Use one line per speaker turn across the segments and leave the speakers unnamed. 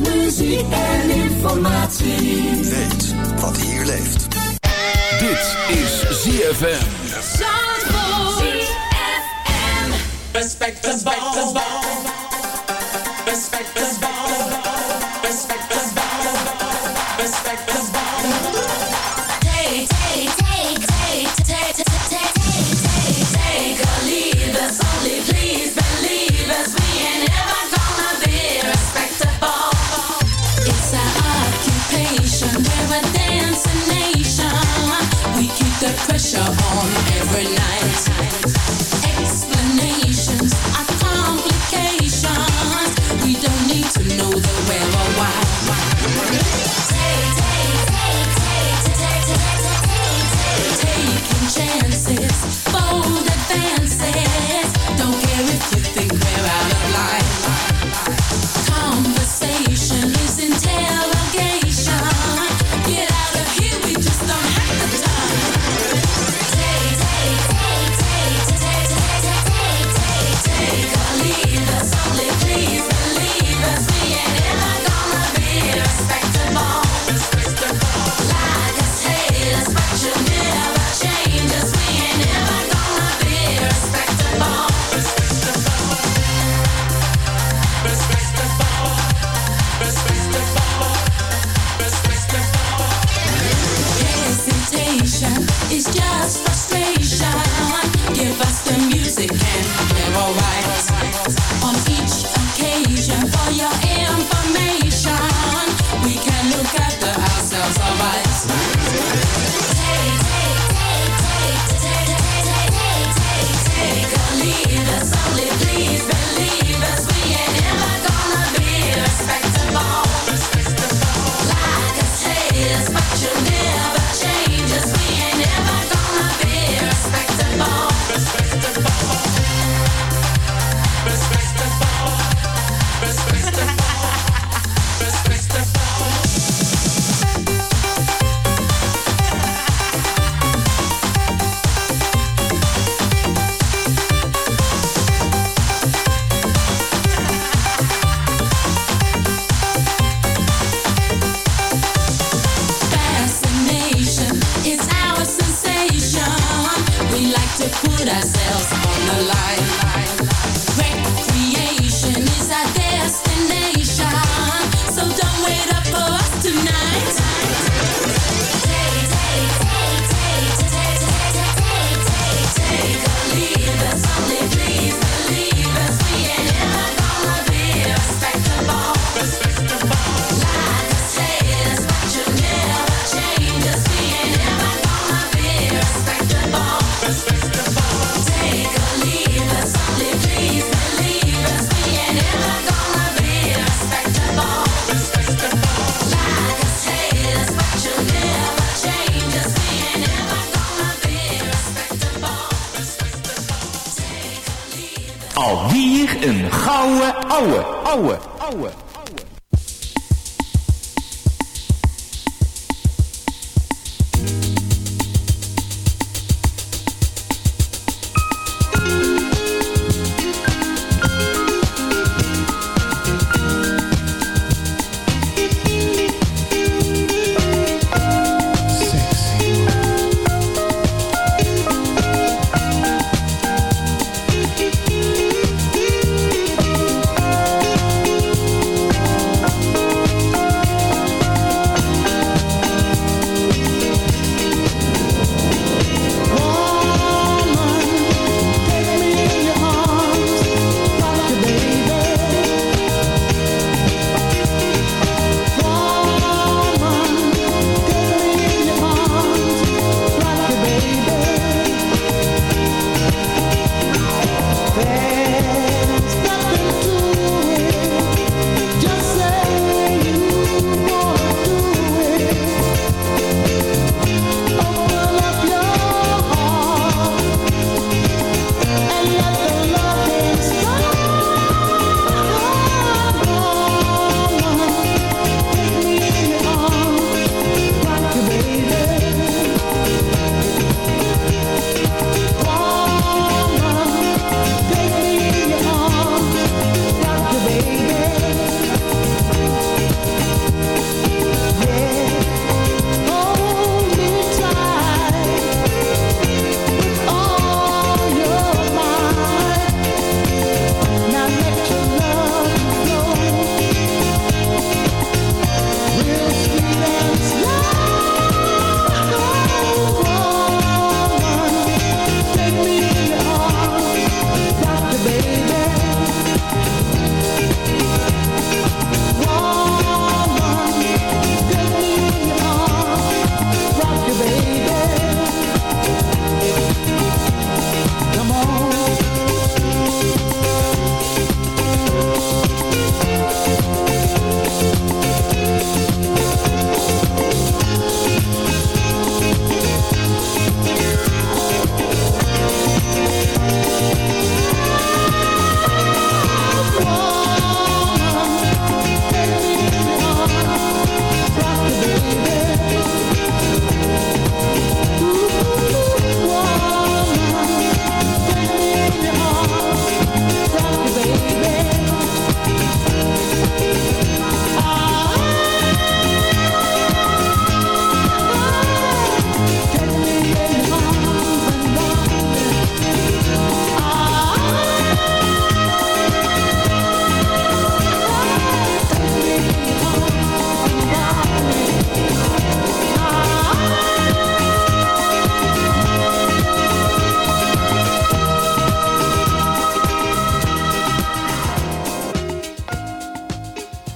met muziek en informatie.
Weet wat hier leeft.
Dit is ZFM.
ZFM.
Respect us, respect us, respect us, respect
us. think
they قوة
قوة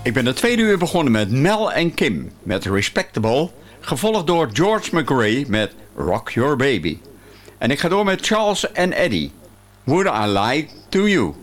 Ik ben de tweede uur begonnen met Mel en Kim met Respectable, gevolgd door George McRae met Rock Your Baby. En ik ga door met Charles en Eddie. Would I Lie to You?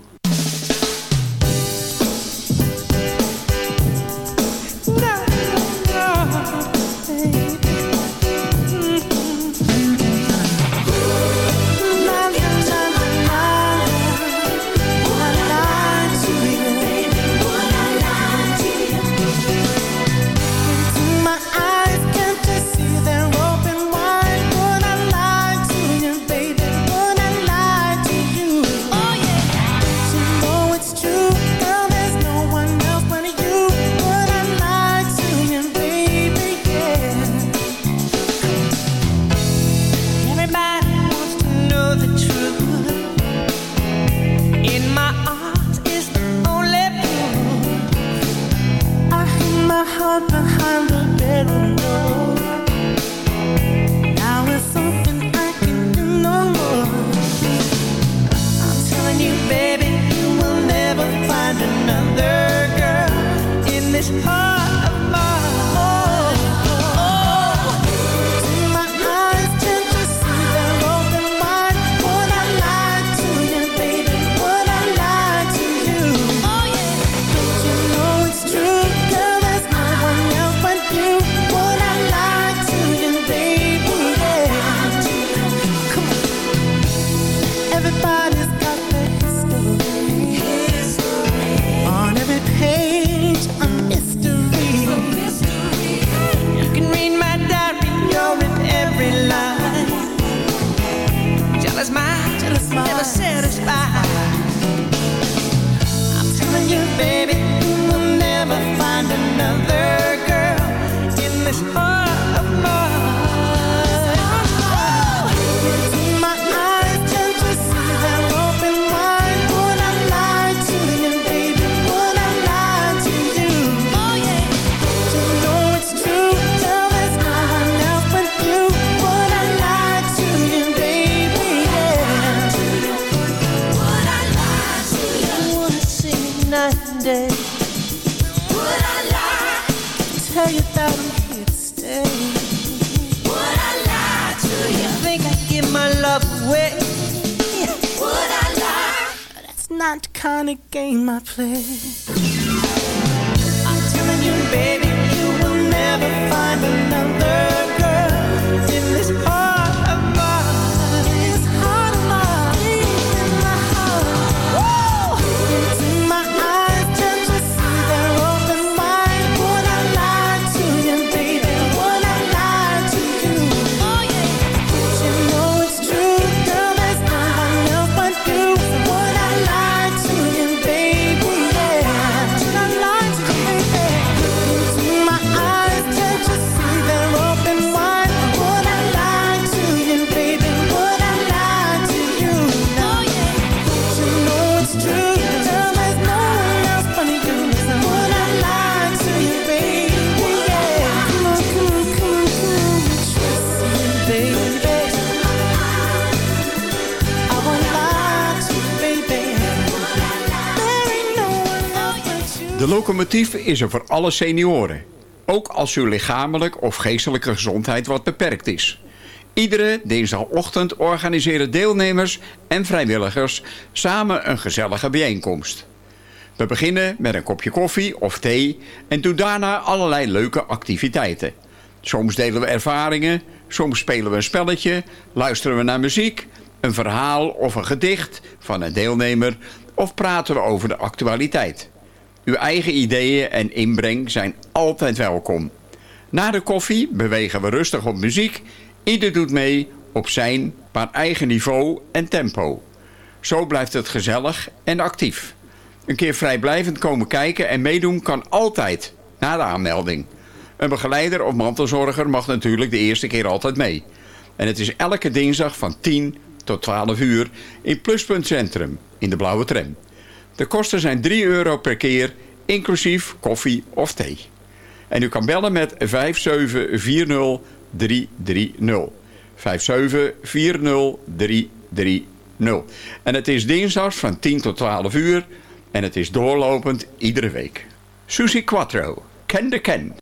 De locomotief is er voor alle senioren. Ook als uw lichamelijk of geestelijke gezondheid wat beperkt is. Iedere dinsdagochtend organiseren deelnemers en vrijwilligers samen een gezellige bijeenkomst. We beginnen met een kopje koffie of thee en doen daarna allerlei leuke activiteiten. Soms delen we ervaringen, soms spelen we een spelletje, luisteren we naar muziek, een verhaal of een gedicht van een deelnemer of praten we over de actualiteit. Uw eigen ideeën en inbreng zijn altijd welkom. Na de koffie bewegen we rustig op muziek. Ieder doet mee op zijn, maar eigen niveau en tempo. Zo blijft het gezellig en actief. Een keer vrijblijvend komen kijken en meedoen kan altijd, na de aanmelding. Een begeleider of mantelzorger mag natuurlijk de eerste keer altijd mee. En het is elke dinsdag van 10 tot 12 uur in Pluspunt Centrum in de blauwe tram. De kosten zijn 3 euro per keer, inclusief koffie of thee. En u kan bellen met 5740330. 5740330. En het is dinsdags van 10 tot 12 uur en het is doorlopend iedere week.
Susie Quattro, Ken de Ken.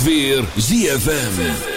Altijd weer ZFM.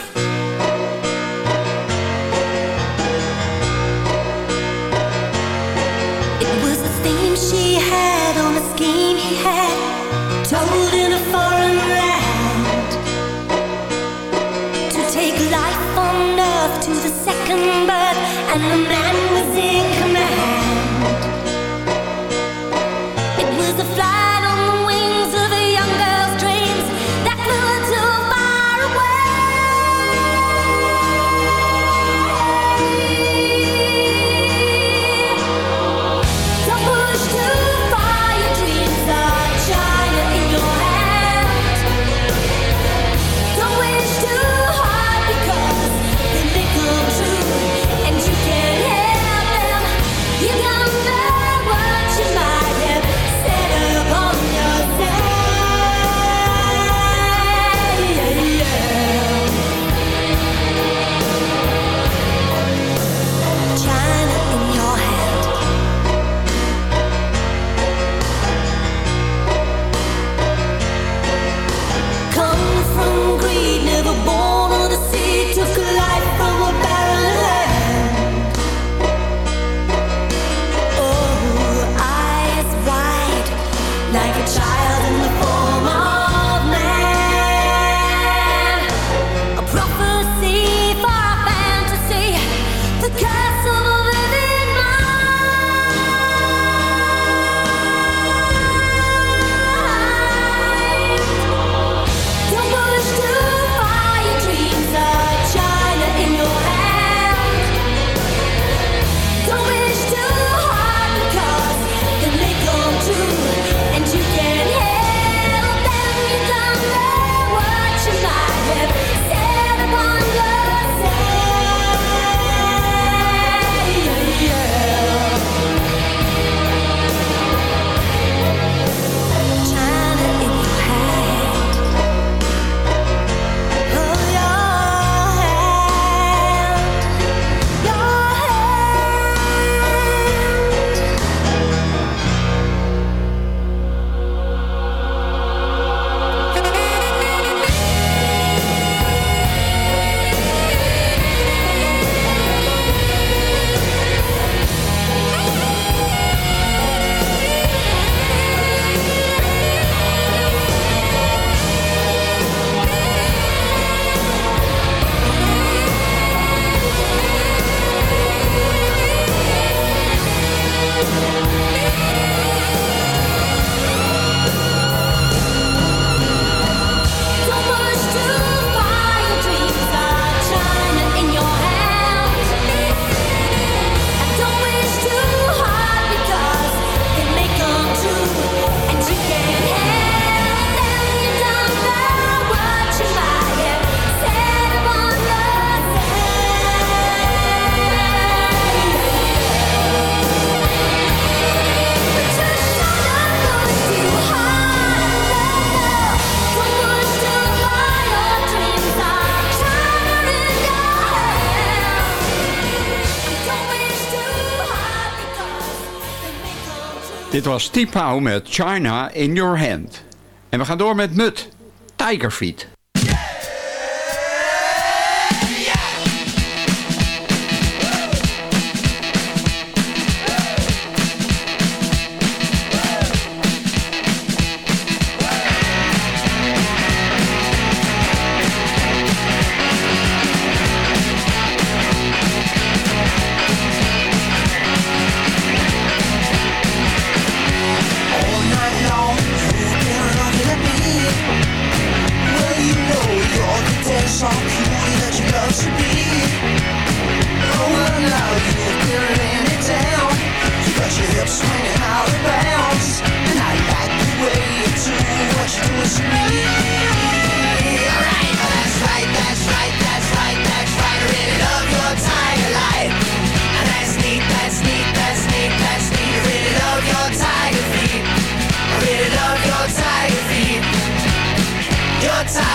Dit was T-Pow met China in Your Hand. En we gaan door met Mut, Tiger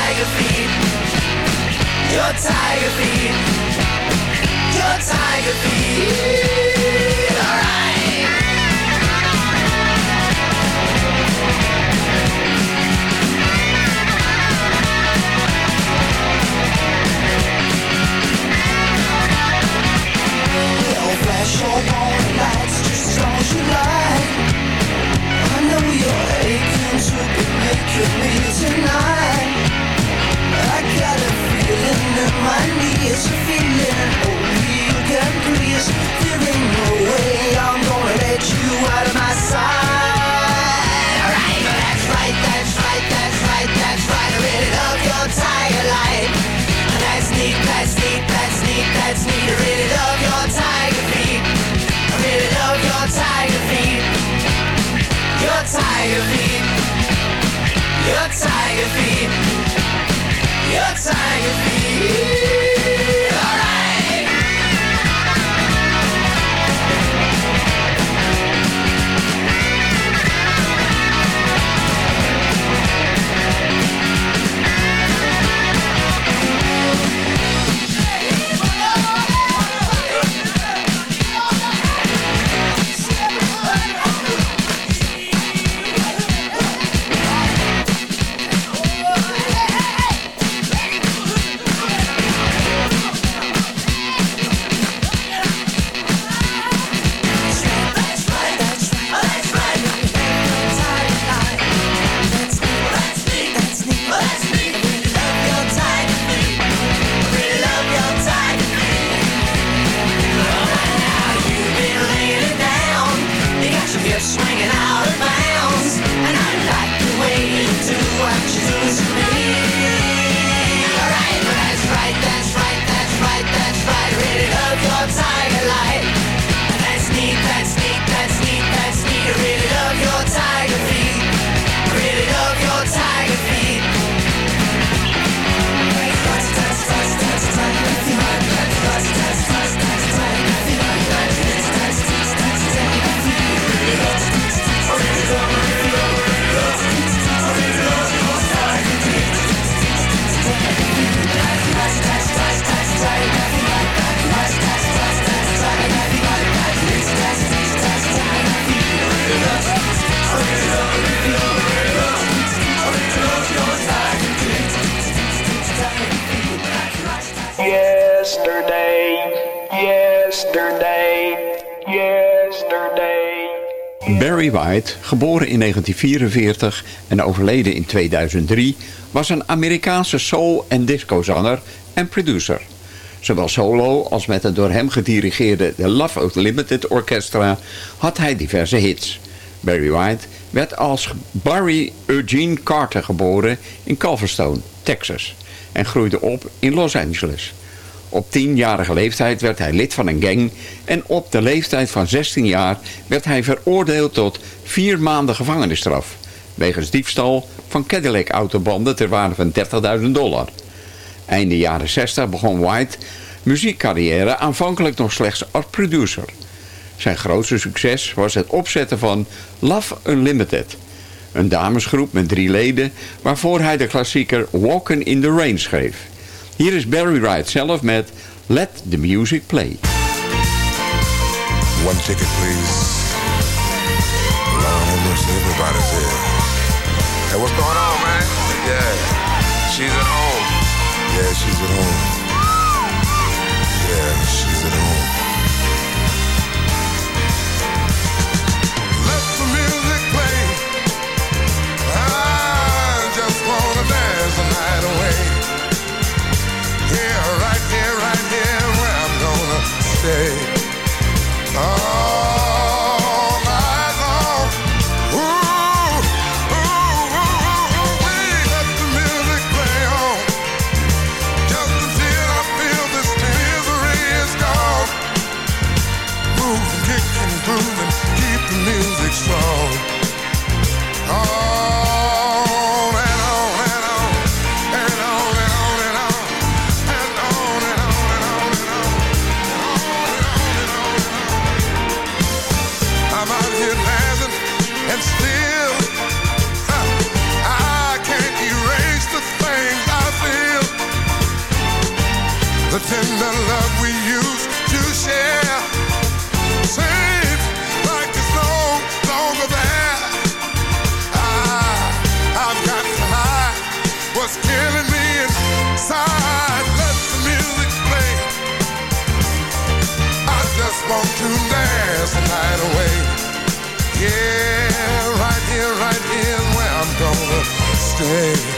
tiger feet. Your tiger feet. Your tiger feet. Alright. Well, flash your warning lights just as you like. I know you're aching to be making me tonight. Tiger feet. Your tiger feet. Your tiger feet.
Geboren in 1944 en overleden in 2003... was een Amerikaanse soul- en discozanger en producer. Zowel solo als met het door hem gedirigeerde The Love Limited Orchestra... had hij diverse hits. Barry White werd als Barry Eugene Carter geboren in Culverstone, Texas... en groeide op in Los Angeles... Op tienjarige leeftijd werd hij lid van een gang en op de leeftijd van 16 jaar werd hij veroordeeld tot vier maanden gevangenisstraf. Wegens diefstal van Cadillac autobanden ter waarde van 30.000 dollar. Einde jaren 60 begon White muziekcarrière aanvankelijk nog slechts als producer. Zijn grootste succes was het opzetten van Love Unlimited. Een damesgroep met drie leden waarvoor hij de klassieker Walkin' in the Rain schreef. Hier is Barry Wright zelf met Let the Music Play.
One ticket please. Long almost everybody's here. Hey, what's going on, man? Yeah, she's at home. Yeah, she's at home. Yeah, she's at home. Let the music play. I just wanna dance the night away here, right here, right here, where I'm gonna stay. Oh. stay.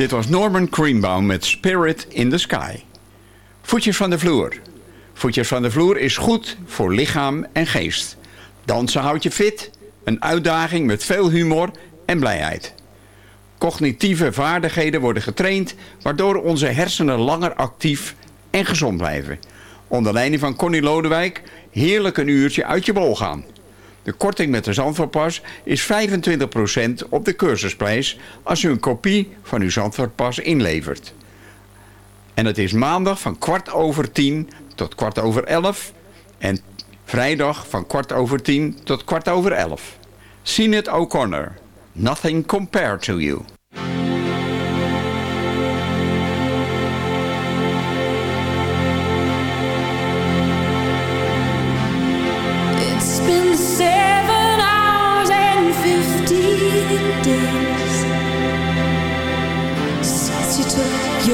Dit was Norman Greenbaum met Spirit in the Sky. Voetjes van de vloer. Voetjes van de vloer is goed voor lichaam en geest. Dansen houdt je fit, een uitdaging met veel humor en blijheid. Cognitieve vaardigheden worden getraind, waardoor onze hersenen langer actief en gezond blijven. Onder leiding van Connie Lodewijk heerlijk een uurtje uit je bol gaan. De korting met de Zandvoortpas is 25% op de cursusprijs als u een kopie van uw Zandvoortpas inlevert. En het is maandag van kwart over tien tot kwart over elf. En vrijdag van kwart over tien tot kwart over elf. Sinead O'Connor. Nothing compared to you.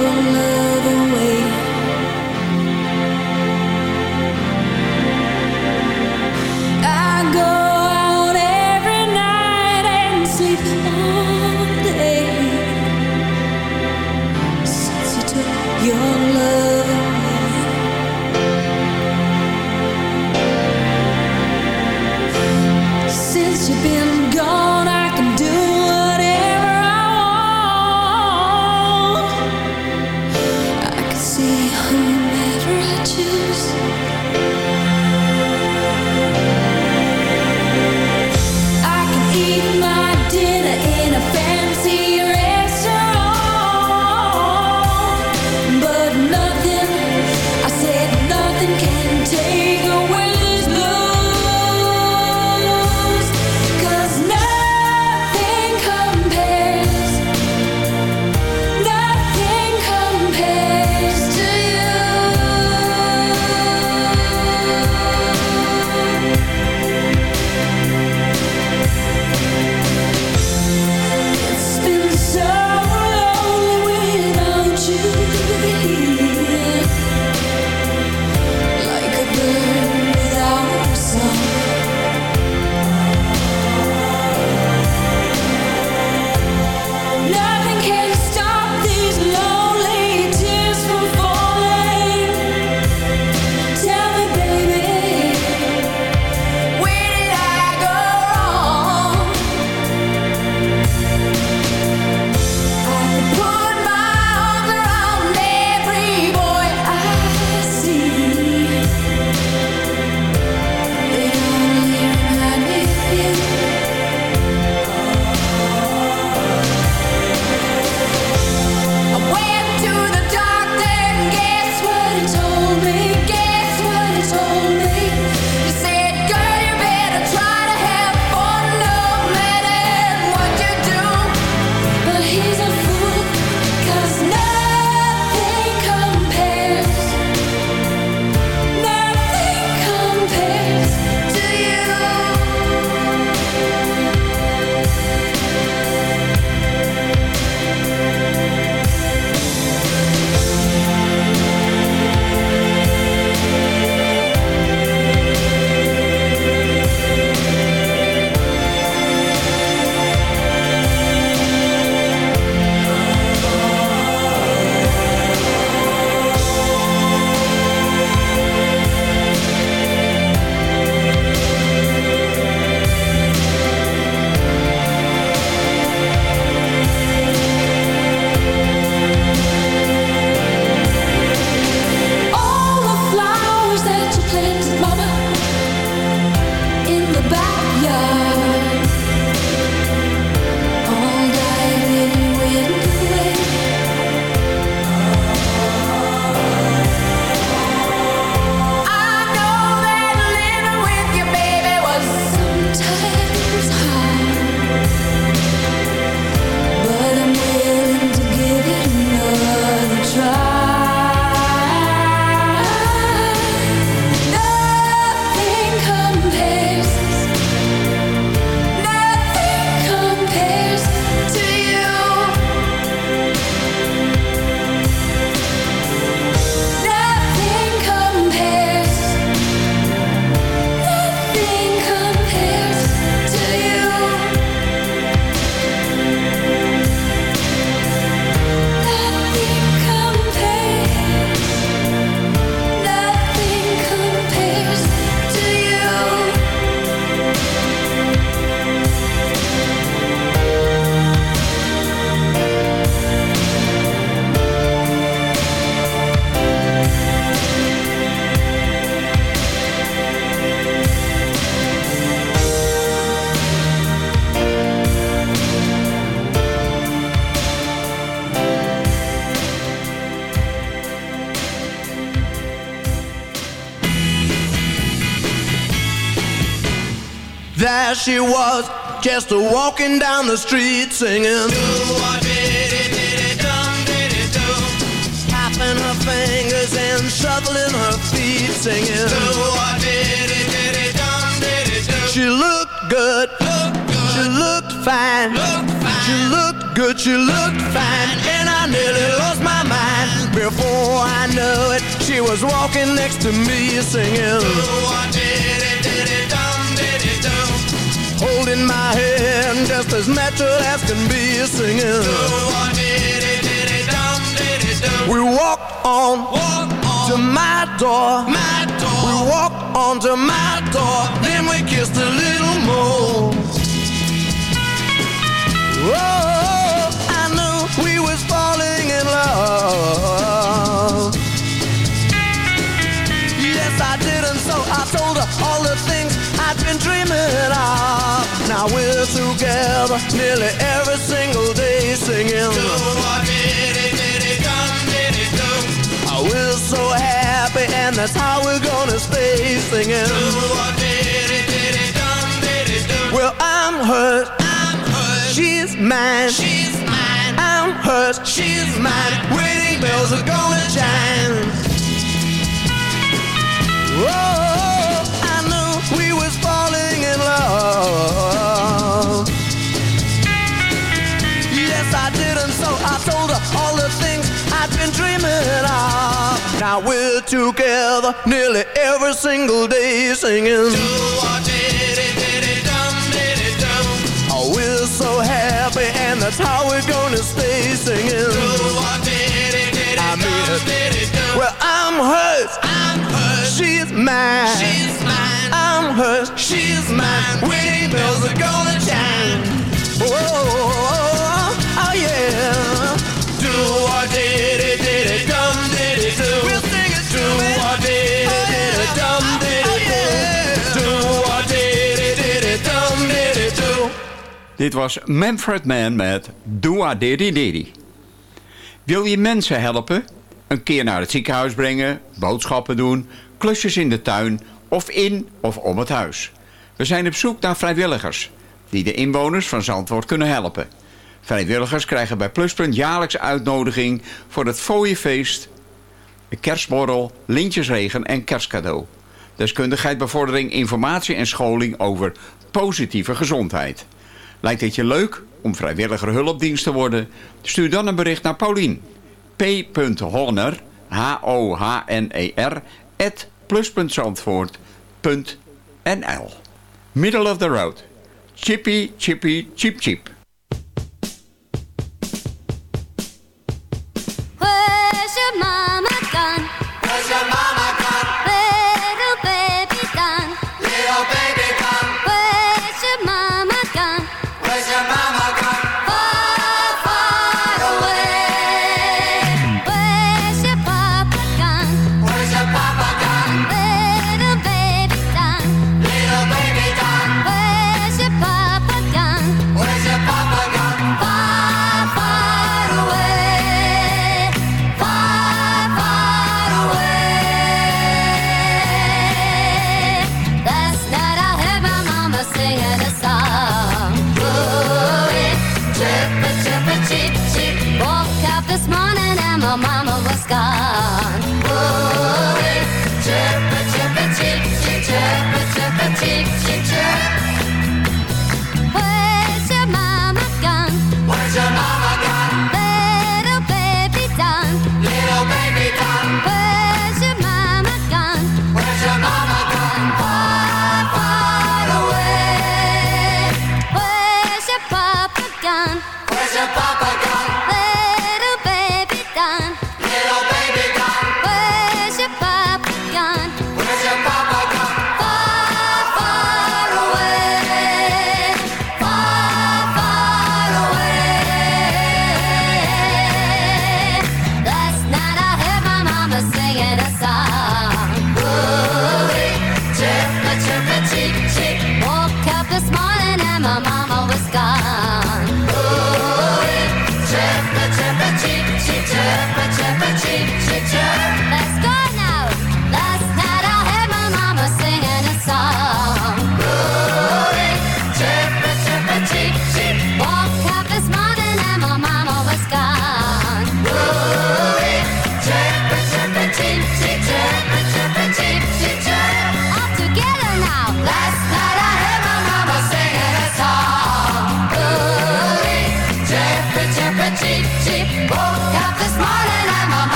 another way. Choose.
She was, just a walking down the street singing. Tapping her fingers and shuffling her feet singing. She looked good. She looked fine. She looked good. She looked fine. And I nearly lost my mind. Before I knew it, she was walking next to me singing. Holding my hand just as natural as can be singing. We walked on, to my door. my door. We walked on to my door. Then we kissed a little more. Oh, I knew we was falling in love. I'd been dreaming of. Now we're together nearly every single day singing. Oh, we're so happy, and that's how we're gonna stay singing. Well, I'm hers. She's mine. She's mine. I'm hers. She's mine. Wedding bells are gonna chime. Oh, love. Yes, I did, and so I told her all the things I'd been dreaming of. Now we're together nearly every single day singing. Oh, we're so happy, and that's how we're gonna stay singing. I mean. Well, I'm hers. I'm hers. She's mine. She's mine. I'm hers. She's mine. Wedding bells are gonna chime. Oh, oh, oh yeah. Do or did it, did it, dum did it do. We'll sing it do or did it, did it, dum did it do. Do or did it, did it, dum did it do.
Dit was Manfred Mann met Doa Diddy Diddy. Wil je mensen helpen? Een keer naar het ziekenhuis brengen, boodschappen doen, klusjes in de tuin of in of om het huis. We zijn op zoek naar vrijwilligers die de inwoners van Zandvoort kunnen helpen. Vrijwilligers krijgen bij Pluspunt jaarlijks uitnodiging voor het fooiefeest, kerstborrel, lintjesregen en kerstcadeau. Deskundigheid, bevordering, informatie en scholing over positieve gezondheid. Lijkt het je leuk om vrijwilliger hulpdienst te worden? Stuur dan een bericht naar Paulien. p.honner, H-O-H-N-E-R, plus.zandvoort.nl Middle of the road. Chippy, chippy,
your mama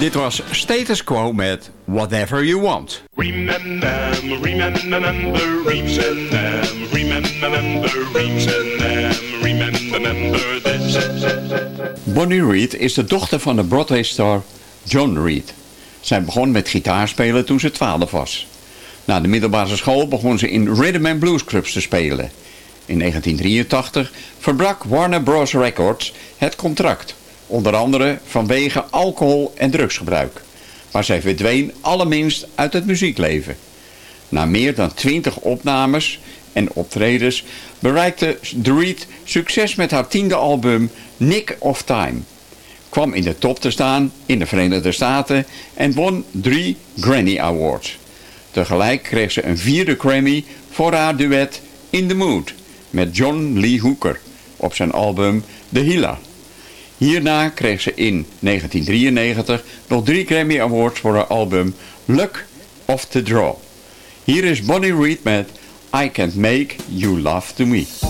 Dit was Status Quo met Whatever You Want.
Remember, remember, remember, remember, remember, remember, remember this.
Bonnie Reed is de dochter van de Broadway-star John Reed. Zij begon met gitaarspelen toen ze 12 was. Na de middelbare school begon ze in rhythm and blues clubs te spelen. In 1983 verbrak Warner Bros. Records het contract. Onder andere vanwege alcohol- en drugsgebruik. Maar zij verdween allerminst uit het muziekleven. Na meer dan 20 opnames en optredens bereikte Reed succes met haar tiende album Nick of Time. Kwam in de top te staan in de Verenigde Staten en won drie Grammy Awards. Tegelijk kreeg ze een vierde Grammy voor haar duet In the Mood met John Lee Hooker op zijn album The Healer. Hierna kreeg ze in 1993 nog drie Grammy Awards voor haar album Luck of the Draw. Hier is Bonnie Reed met I Can't Make You Love to Me.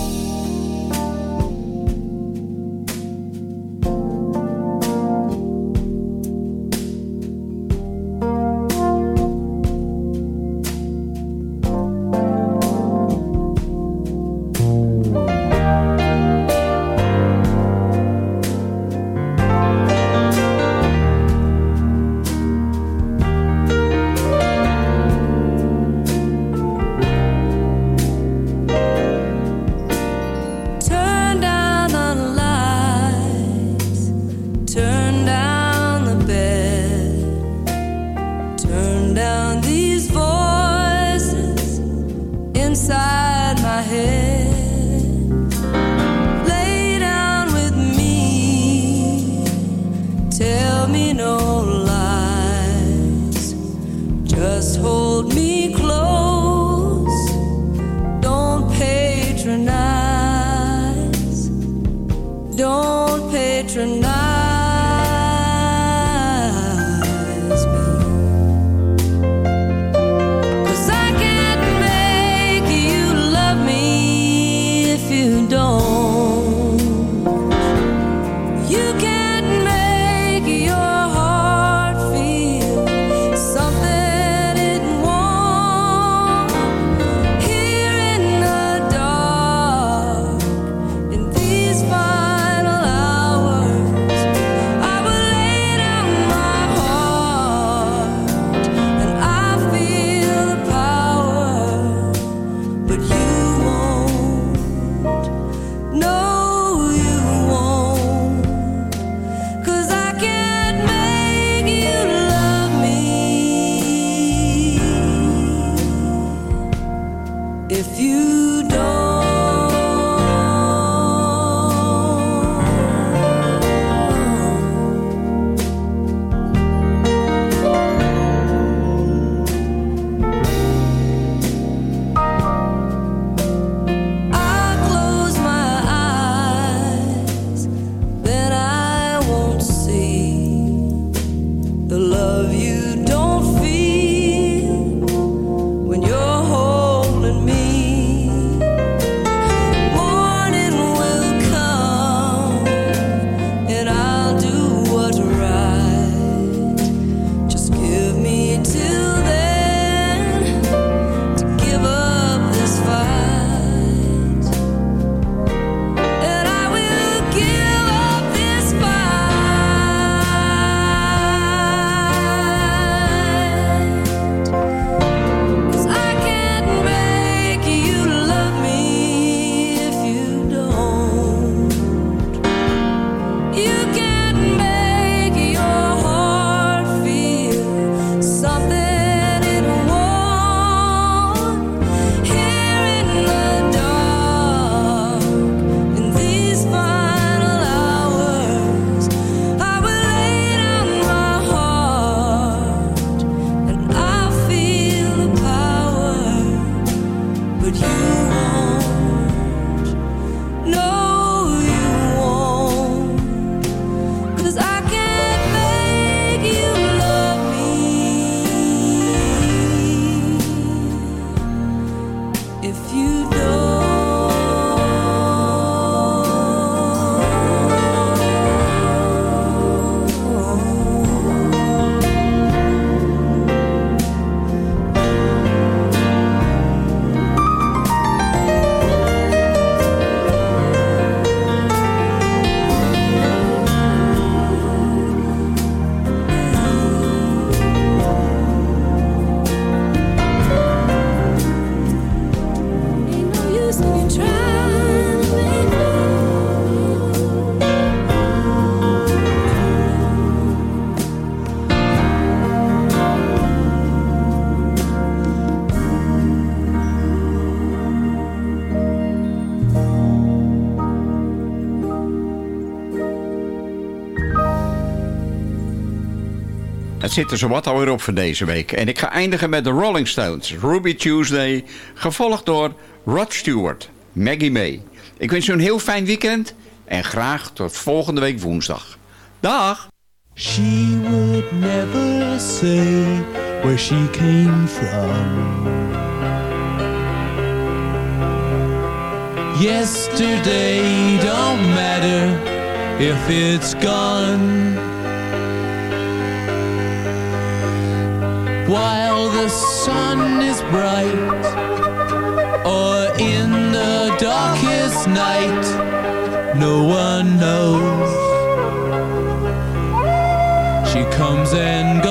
Het zit er zowat alweer op voor deze week. En ik ga eindigen met de Rolling Stones, Ruby Tuesday, gevolgd door Rod Stewart, Maggie May. Ik wens u een heel fijn weekend en graag tot volgende week woensdag. Dag!
She would never say where she came from. Yesterday don't matter if it's gone. While the sun is bright, or in the darkest night, no one knows. She comes and goes.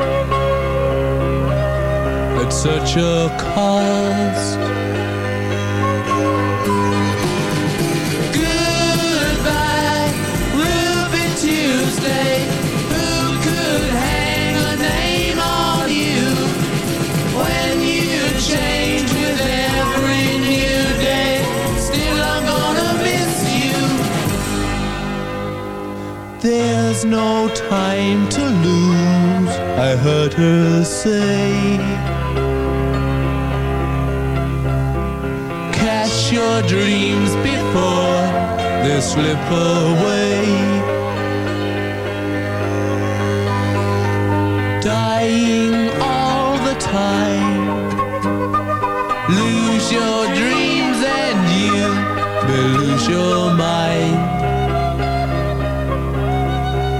such a cost. Goodbye, Ruby Tuesday. Who could hang a name on you when you change with every new day? Still, I'm gonna miss you. There's no time to lose, I heard her say. Dreams before they slip away. Dying all the time. Lose your dreams and you may lose your mind.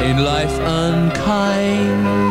In life unkind.